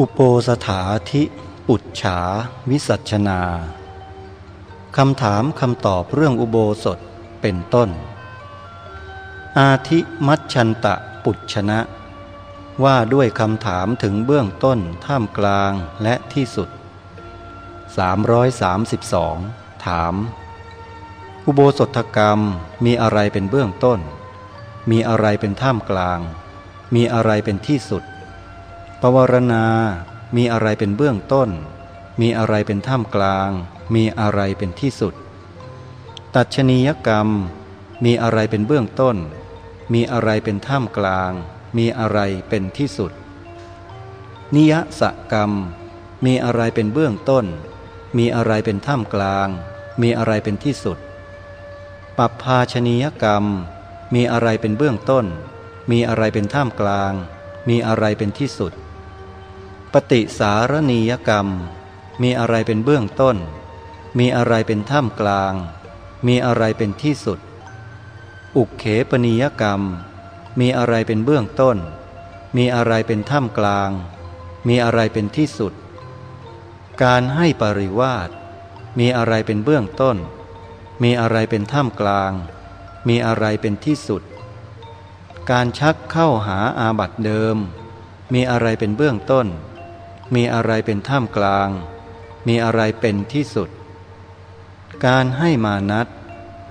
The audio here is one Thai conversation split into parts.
อุโปสถาธิปุจฉาวิสัชนาคำถามคำตอบเรื่องอุโบสถเป็นต้น อาทิมัชชันตะปุจชนะ ว่าด้วยคำถามถึงเบื้องต้นท่ามกลางและที่สุด 332 ถาม อุโบสถกรรมมีอะไรเป็นเบื้องต้น มีอะไรเป็นท่ามกลาง มีอะไรเป็นที่สุด ปวารณา มีอะไรเป็นเบื้องต้น มีอะไรเป็นท่ามกลาง มีอะไรเป็นที่สุด ตัชนียกรรม มีอะไรเป็นเบื้องต้น มีอะไรเป็นท่ามกลาง มีอะไรเป็นที่สุด นิยสกรรม มีอะไรเป็นเบื้องต้น มีอะไรเป็นท่ามกลาง มีอะไรเป็นที่สุด ปัปภาชนียกรรม มีอะไรเป็นเบื้องต้น มีอะไรเป็นท่ามกลาง มีอะไรเป็นที่สุด ปฏิสารณียกรรม มีอะไรเป็นเบื้องต้น มีอะไรเป็นท่ามกลาง มีอะไรเป็นที่สุด อุกเขปนิยกรรม มีอะไรเป็นเบื้องต้น มีอะไรเป็นท่ามกลาง มีอะไรเป็นที่สุด การให้ปริวาสมีอะไรเป็นเบื้องต้น มีอะไรเป็นท่ามกลาง มีอะไรเป็นที่สุด การชักเข้าหาอาบัตเดิม มีอะไรเป็นเบื้องต้น มีอะไรเป็นท่ามกลาง มีอะไรเป็นที่สุด การให้มานัด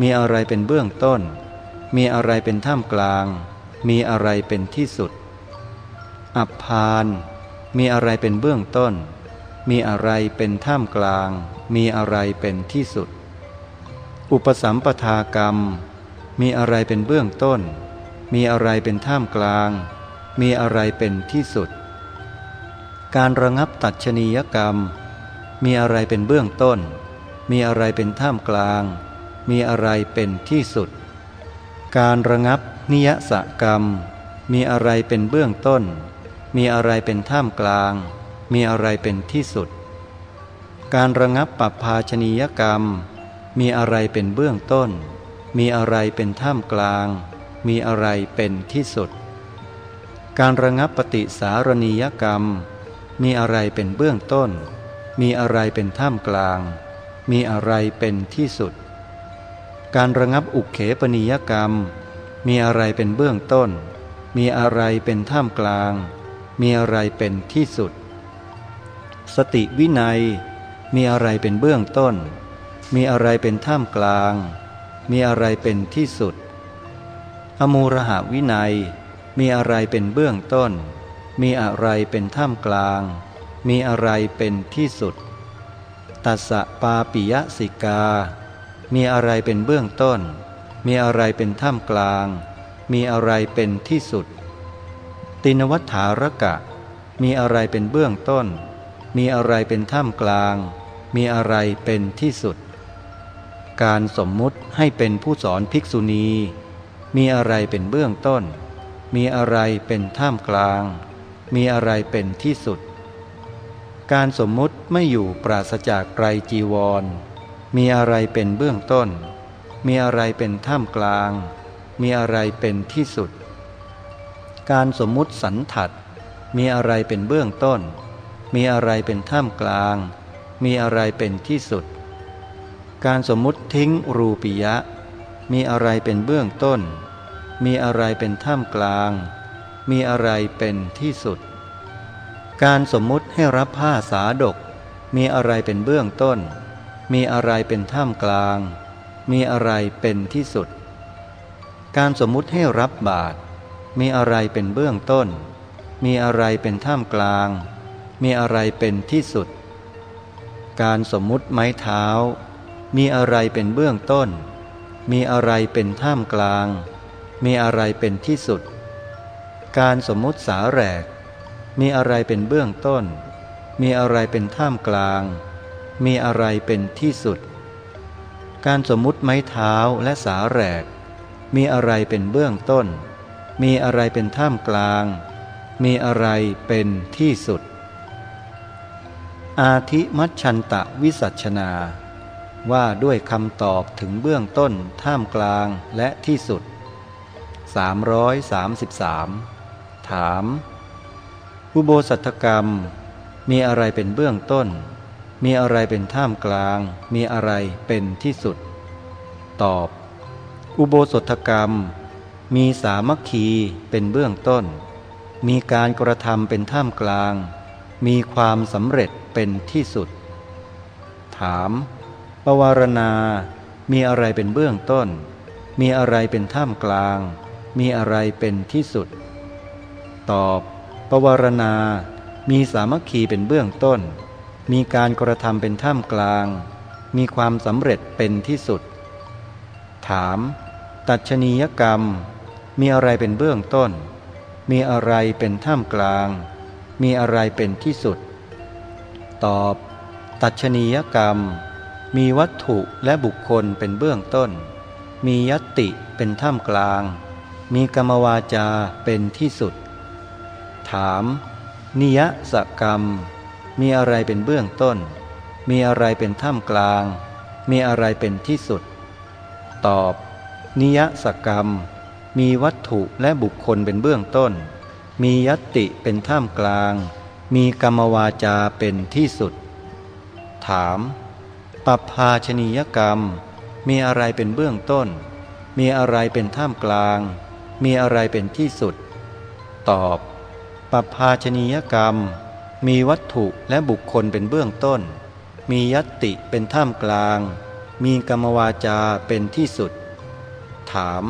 มีอะไรเป็นเบื้องต้น มีอะไรเป็นท่ามกลาง มีอะไรเป็นที่สุด อับพาน มีอะไรเป็นเบื้องต้น มีอะไรเป็นท่ามกลาง มีอะไรเป็นที่สุด อุปสัมปทากรรม มีอะไรเป็นเบื้องต้น มีอะไรเป็นท่ามกลาง มีอะไรเป็นที่สุด การระงับตัดชนียกรรม มีอะไรเป็นเบื้องต้น มีอะไรเป็นท่ามกลาง มีอะไรเป็นที่สุด การระงับนิยสกรรม มีอะไรเป็นเบื้องต้น มีอะไรเป็นท่ามกลาง มีอะไรเป็นที่สุด การระงับปัปภาชนียกรรม มีอะไรเป็นเบื้องต้น มีอะไรเป็นท่ามกลาง มีอะไรเป็นที่สุด การระงับปฏิสารณียกรรม มีอะไรเป็นเบื้องต้น มีอะไรเป็นท่ามกลาง มีอะไรเป็นที่สุด การระงับอุกเขปนิยกรรม มีอะไรเป็นเบื้องต้น มีอะไรเป็นท่ามกลาง มีอะไรเป็นที่สุด สติวินัย มีอะไรเป็นเบื้องต้น มีอะไรเป็นท่ามกลาง มีอะไรเป็นที่สุด อมูรหาวินัย มีอะไรเป็นเบื้องต้น มีอะไรเป็นท่ามกลาง มีอะไรเป็นที่สุด ตัสสะปาปิยสิกา มีอะไรเป็นเบื้องต้น มีอะไรเป็นท่ามกลาง มีอะไรเป็นที่สุด ตินวัฏฐารกะ มีอะไรเป็นเบื้องต้น มีอะไรเป็นท่ามกลาง มีอะไรเป็นที่สุด การสมมุติให้เป็นผู้สอนภิกษุณี มีอะไรเป็นเบื้องต้น มีอะไรเป็นท่ามกลาง มีอะไรเป็นที่สุด การสมมุติไม่อยู่ปราศจากไกรจีวร มีอะไรเป็นเบื้องต้น มีอะไรเป็นท่ามกลาง มีอะไรเป็นที่สุด การสมมุติสันถัด มีอะไรเป็นเบื้องต้น มีอะไรเป็นท่ามกลาง มีอะไรเป็นที่สุด การสมมุติทิ้งรูปิยะ มีอะไรเป็นเบื้องต้น มีอะไรเป็นท่ามกลาง มีอะไรเป็นที่สุด การสมมุติให้รับผ้าสาดก มีอะไรเป็นเบื้องต้น มีอะไรเป็นท่ามกลาง มีอะไรเป็นที่สุด การสมมุติให้รับบาตรมีอะไรเป็นเบื้องต้น มีอะไรเป็นท่ามกลาง มีอะไรเป็นที่สุด การสมมุติไม้เท้า มีอะไรเป็นเบื้องต้น มีอะไรเป็นท่ามกลาง มีอะไรเป็นที่สุด การสมมุติสาแหรกมีอะไรเป็นเบื้องต้น มีอะไรเป็นท่ามกลาง มีอะไรเป็นที่สุด การสมมุติไม้เท้าและสาแหรกมีอะไรเป็นเบื้องต้น มีอะไรเป็นท่ามกลาง มีอะไรเป็นที่สุด อาทิมัชชันตะวิสัชนา ว่าด้วยคำตอบถึงเบื้องต้น ท่ามกลางและที่สุด333 ถาม อุโบสัทกรรม มีอะไรเป็นเบื้องต้น มีอะไรเป็นท่ามกลาง มีอะไรเป็นที่สุด ตอบ อุโบสถกรรม มีสามัคคีเป็นเบื้องต้น มีการกระทำเป็นท่ามกลาง มีความสำเร็จเป็นที่สุด ถามปวารณา มีอะไรเป็นเบื้องต้น มีอะไรเป็นท่ามกลาง มีอะไรเป็นที่สุด ตอบปวารณา มีสามัคคีเป็นเบื้องต้น มีการกระทำเป็นท่ามกลาง มีความสำเร็จเป็นที่สุด ถาม ตัชนียกรรม มีอะไรเป็นเบื้องต้น มีอะไรเป็นท่ามกลาง มีอะไรเป็นที่สุด ตอบ ตัชนียกรรม มีวัตถุและบุคคลเป็นเบื้องต้น มียติเป็นท่ามกลาง มีกรรมวาจาเป็นที่สุด ถาม นิยสกรรม มีอะไรเป็นเบื้องต้น มีอะไรเป็นท่ามกลาง มีอะไรเป็นที่สุด ตอบ นิยสกรรม มีวัตถุและบุคคลเป็นเบื้องต้น มียติเป็นท่ามกลาง มีกรรมวาจาเป็นที่สุด ถามปภาชนียกรรม มีอะไรเป็นเบื้องต้น มีอะไรเป็นท่ามกลาง มีอะไรเป็นที่สุด ตอบ ปภาชนียกรรม มีวัตถุและบุคคลเป็นเบื้องต้น มียติเป็นท่ามกลาง มีกรรมวาจาเป็นที่สุด ถาม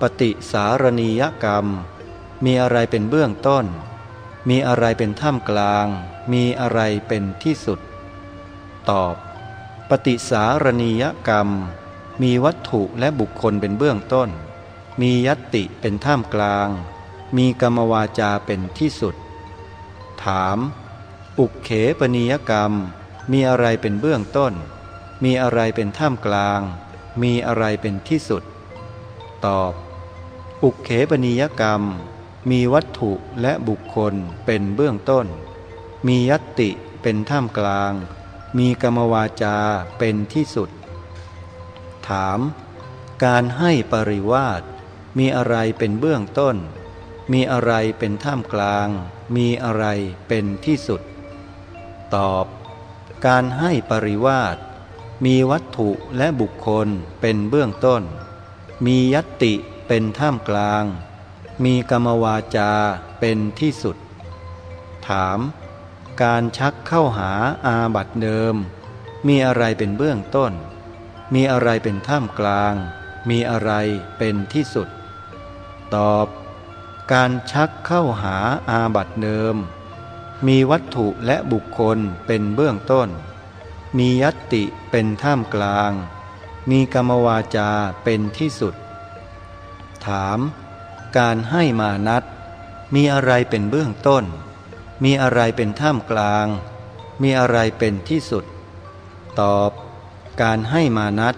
ปฏิสารณียกรรม มีอะไรเป็นเบื้องต้น มีอะไรเป็นท่ามกลาง มีอะไรเป็นที่สุด ตอบ ปฏิสารณียกรรม มีวัตถุและบุคคลเป็นเบื้องต้น มียติเป็นท่ามกลาง มีกรรมวาจาเป็นที่สุด ถาม อุกเขปนิยกรรม มีอะไรเป็นเบื้องต้น มีอะไรเป็นท่ามกลาง มีอะไรเป็นที่สุด ตอบ อุกเขปนิยกรรม มีวัตถุและบุคคลเป็นเบื้องต้น มียติเป็นท่ามกลาง มีกรรมวาจาเป็นที่สุด ถาม การให้ปริวาสมีอะไรเป็นเบื้องต้น มีอะไรเป็นท่ามกลาง มีอะไรเป็นที่สุด ตอบ การให้ปริวาสมีวัตถุและบุคคลเป็นเบื้องต้น มียติเป็นท่ามกลาง มีกรรมวาจาเป็นที่สุด ถาม การชักเข้าหาอาบัตเดิม มีอะไรเป็นเบื้องต้น มีอะไรเป็นท่ามกลาง มีอะไรเป็นที่สุด ตอบ การชักเข้าหาอาบัตเดิม มีวัตถุและบุคคลเป็นเบื้องต้น มียติเป็นท่ามกลาง มีกรรมวาจาเป็นที่สุด ถาม การให้มานัดมีอะไรเป็นเบื้องต้น มีอะไรเป็นท่ามกลาง มีอะไรเป็นที่สุด ตอบ การให้มานัด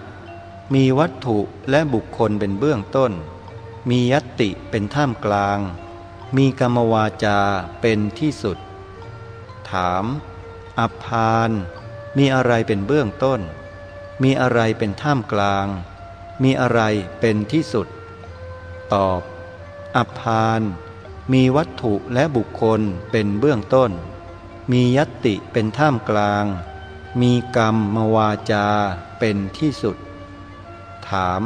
มีวัตถุและบุคคลเป็นเบื้องต้น มียติเป็นท่ามกลาง มีกรรมวาจาเป็นที่สุด ถาม อัพาน มีอะไรเป็นเบื้องต้น มีอะไรเป็นท่ามกลาง มีอะไรเป็นที่สุด ตอบ อัพาน มีวัตถุและบุคคลเป็นเบื้องต้น มียติเป็นท่ามกลาง มีกรรมมวาจาเป็นที่สุด ถาม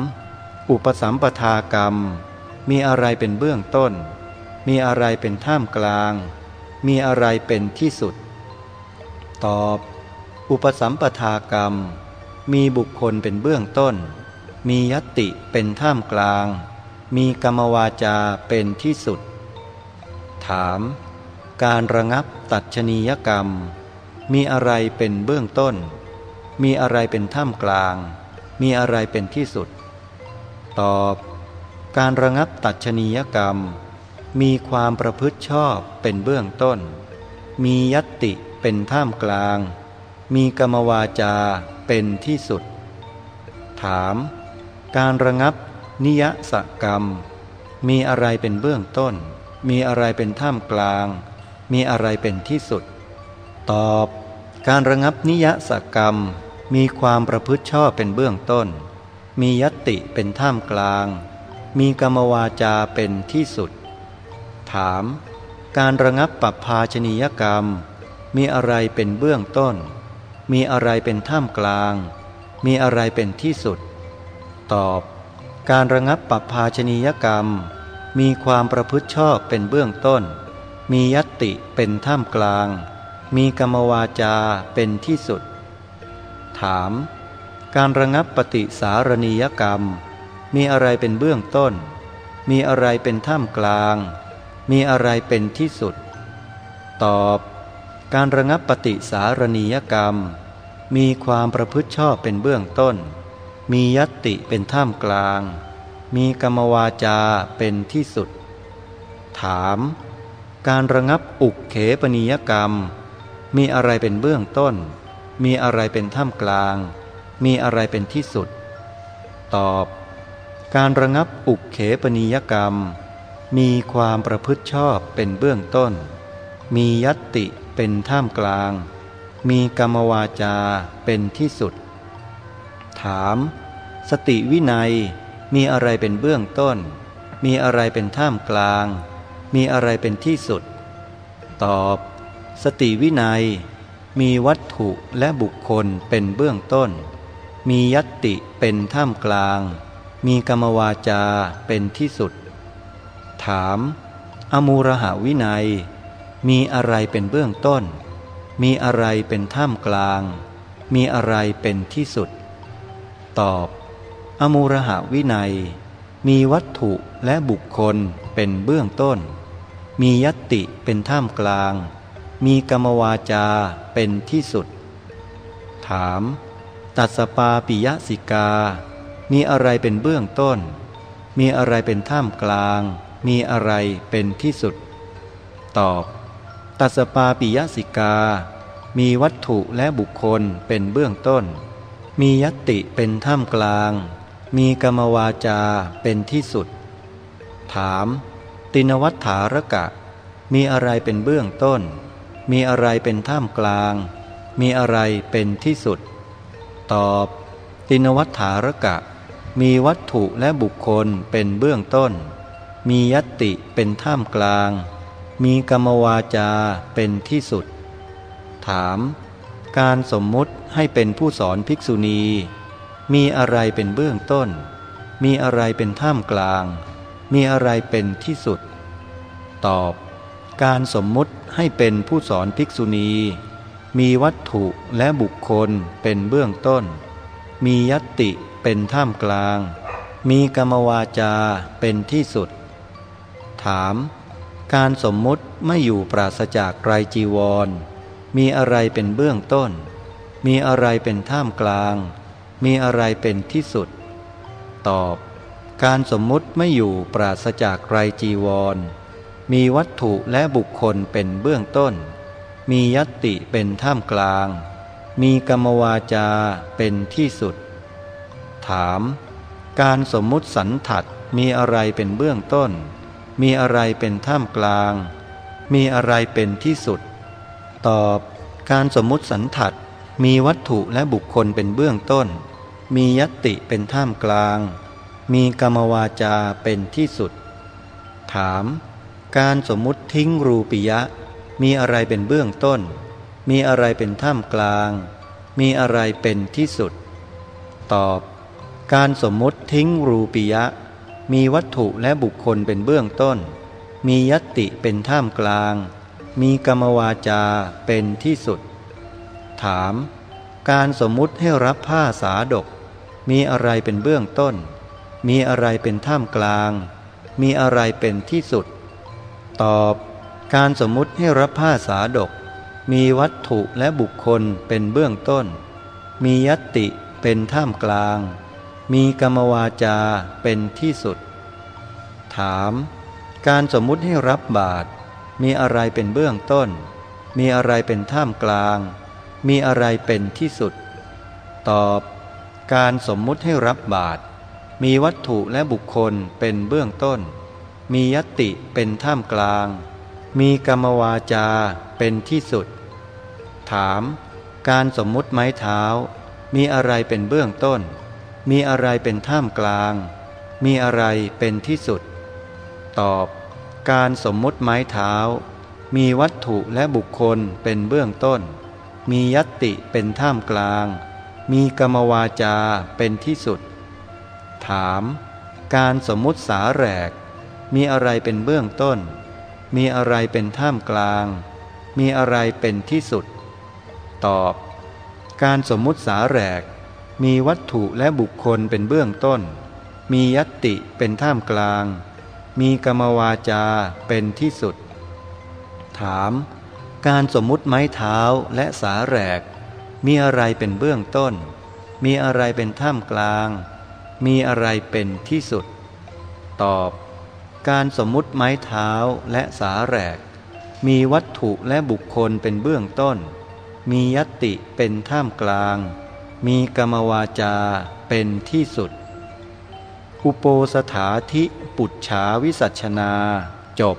อุปสัมปทากรรม มีอะไรเป็นเบื้องต้น มีอะไรเป็นท่ามกลาง มีอะไรเป็นที่สุด ตอบ อุปสัมปทากรรม มีบุคคลเป็นเบื้องต้น มียติเป็นท่ามกลาง มีกรรมวาจาเป็นที่สุด ถาม การระงับตัดชนียกรรม มีอะไรเป็นเบื้องต้น มีอะไรเป็นท่ามกลาง มีอะไรเป็นที่สุด ตอบ การระงับตัดชนียกรรม มีความประพฤติชอบเป็นเบื้องต้น มียติเป็นท่ามกลาง มีกรรมวาจาเป็นที่สุด ถาม การระงับนิยสกรรม มีอะไรเป็นเบื้องต้น มีอะไรเป็นท่ามกลาง มีอะไรเป็นที่สุด ตอบ การระงับนิยสกรรม มีความประพฤติชอบเป็นเบื้องต้น มียติเป็นท่ามกลาง มีกรรมวาจาเป็นที่สุด ถาม การระงับปัปภาชนียกรรม มีอะไรเป็นเบื้องต้น มีอะไรเป็นท่ามกลาง มีอะไรเป็นที่สุด ตอบ การระงับปัปภาชนียกรรม มีความประพฤติชอบเป็นเบื้องต้น มียตติเป็นท่ามกลาง มีกรรมวาจาเป็นที่สุด ถาม การระงับปฏิสารณียกรรม มีอะไรเป็นเบื้องต้น มีอะไรเป็นท่ามกลาง มีอะไรเป็นที่สุด ตอบ การระงับปฏิสารณียกรรม มีความประพฤติชอบเป็นเบื้องต้น มียติเป็นท่ามกลาง มีกรรมวาจาเป็นที่สุด ถาม การระงับอุกเขปนิยกรรม มีอะไรเป็นเบื้องต้น มีอะไรเป็นท่ามกลาง มีอะไรเป็นที่สุด ตอบ การระงับอุกเขปนิยกรรม มีความประพฤติชอบเป็นเบื้องต้น มียตติเป็นท่ามกลาง มีกรรมวาจาเป็นที่สุด ถาม สติวินัยมีอะไรเป็นเบื้องต้น มีอะไรเป็นท่ามกลาง มีอะไรเป็นที่สุด ตอบ สติวินัย มีวัตถุและบุคคลเป็นเบื้องต้น มียัตติเป็นท่ามกลาง มีกรรมวาจาเป็นที่สุด ถาม อมูรหาวินัย มีอะไรเป็นเบื้องต้น มีอะไรเป็นท่ามกลาง มีอะไรเป็นที่สุด ตอบ อมูรหาวินัย มีวัตถุและบุคคลเป็นเบื้องต้น มียติเป็นท่ามกลาง มีกรรมวาจาเป็นที่สุด ถาม ตัสปาปิยสิกา มีอะไรเป็นเบื้องต้น มีอะไรเป็นท่ามกลาง มีอะไรเป็นที่สุด ตอบ ตัสปาปิยสิกา มีวัตถุและบุคคลเป็นเบื้องต้น มียติเป็นท่ามกลาง มีกรรมวาจาเป็นที่สุด ถาม ตินวัฏฐารกะ มีอะไรเป็นเบื้องต้น มีอะไรเป็นท่ามกลาง มีอะไรเป็นที่สุด ตอบ ตินวัฏฐารกะ มีวัตถุและบุคคลเป็นเบื้องต้น มียติเป็นท่ามกลาง มีกรรมวาจาเป็นที่สุด ถาม การสมมุติให้เป็นผู้สอนภิกษุณี มีอะไรเป็นเบื้องต้น มีอะไรเป็นท่ามกลาง มีอะไรเป็นที่สุด ตอบ การสมมุติให้เป็นผู้สอนภิกษุณี มีวัตถุและบุคคลเป็นเบื้องต้น มียติ เป็นท่ามกลาง มีกรรมวาจาเป็นที่สุด ถาม การสมมุติไม่อยู่ปราศจากไกรจีวร มีอะไรเป็นเบื้องต้น มีอะไรเป็นท่ามกลาง มีอะไรเป็นที่สุด ตอบ การสมมุติไม่อยู่ปราศจากไกรจีวร มีวัตถุและบุคคลเป็นเบื้องต้น มียติเป็นท่ามกลาง มีกรรมวาจาเป็นที่สุด ถาม การสมมุติสันถัดมีอะไรเป็นเบื้องต้น มีอะไรเป็นท่ามกลาง มีอะไรเป็นที่สุด ตอบ การสมมุติสันถัดมีวัตถุและบุคคลเป็นเบื้องต้น มียติเป็นท่ามกลาง มีกรรมวาจาเป็นที่สุด ถาม การสมมุติทิ้งรูปิยะ มีอะไรเป็นเบื้องต้น มีอะไรเป็นท่ามกลาง มีอะไรเป็นที่สุด ตอบ การสมมติทิ้งรูปิยะ มีวัตถุและบุคคลเป็นเบื้องต้น มียติเป็นท่ามกลาง มีกรรมวาจาเป็นที่สุด ถาม การสมมุติให้รับผ้าสาดก มีอะไรเป็นเบื้องต้น มีอะไรเป็นท่ามกลาง มีอะไรเป็นที่สุด ตอบ การสมมุติให้รับผ้าสาดก มีวัตถุและบุคคลเป็นเบื้องต้น มียติเป็นท่ามกลาง มีกรรมวาจาเป็นที่สุด ถาม การสมมุติให้รับบาตรมีอะไรเป็นเบื้องต้น มีอะไรเป็นท่ามกลาง มีอะไรเป็นที่สุด ตอบ การสมมุติให้รับบาตรมีวัตถุและบุคคลเป็นเบื้องต้น มียติเป็นท่ามกลาง มีกรรมวาจาเป็นที่สุด ถาม การสมมุติไม้เท้า มีอะไรเป็นเบื้องต้น มีอะไรเป็นท่ามกลาง มีอะไรเป็นที่สุด ตอบ การสมมุติไม้เท้า มีวัตถุและบุคคลเป็นเบื้องต้น มียัตติเป็นท่ามกลาง มีกรรมวาจาเป็นที่สุด ถาม การสมมุติสาแหรก มีอะไรเป็นเบื้องต้น มีอะไรเป็นท่ามกลาง มีอะไรเป็นที่สุด ตอบ การสมมุติสาแหรก มีวัตถุและบุคคลเป็นเบื้องต้น มียัตติเป็นท่ามกลาง มีกรรมวาจาเป็นที่สุด ถาม การสมมุติไม้เท้าและสาแหรก มีอะไรเป็นเบื้องต้น มีอะไรเป็นท่ามกลาง มีอะไรเป็นที่สุด ตอบ การสมมุติไม้เท้าและสาแหรก มีวัตถุและบุคคลเป็นเบื้องต้น มียติเป็นท่ามกลาง มีกรรมวาจาเป็นที่สุด อุโปสถาธิปุจฉาวิสัชนาจบ